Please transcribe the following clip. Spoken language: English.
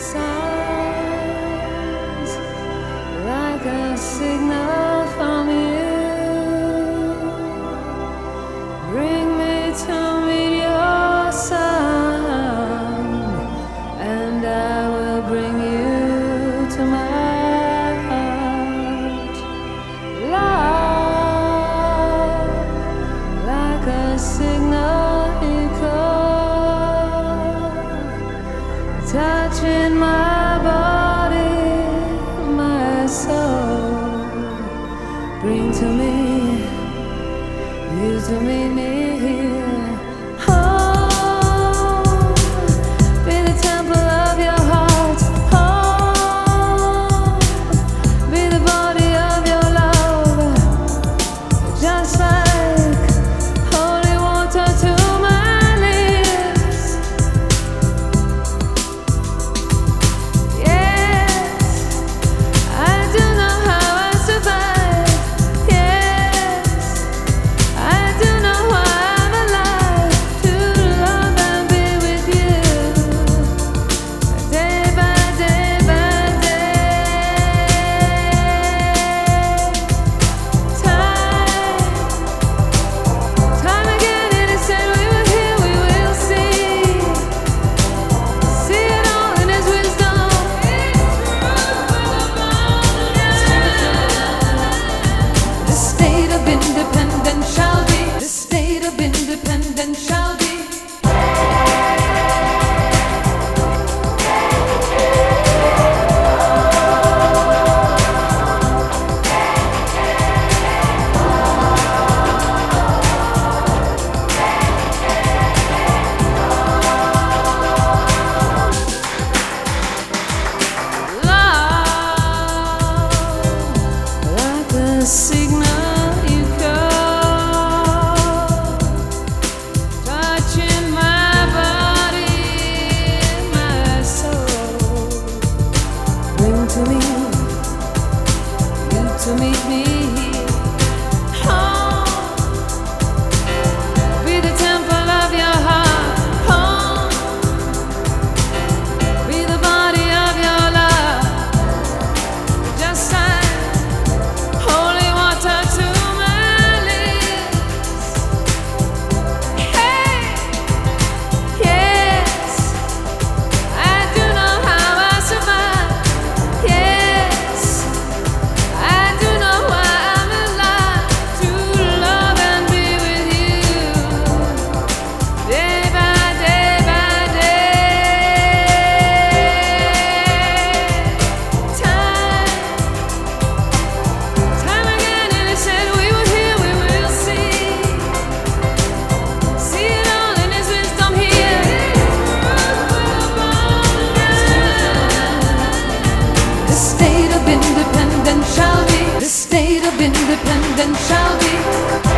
Sounds like a signal. touching my body, my soul. Bring to me, you to me. independent shall be.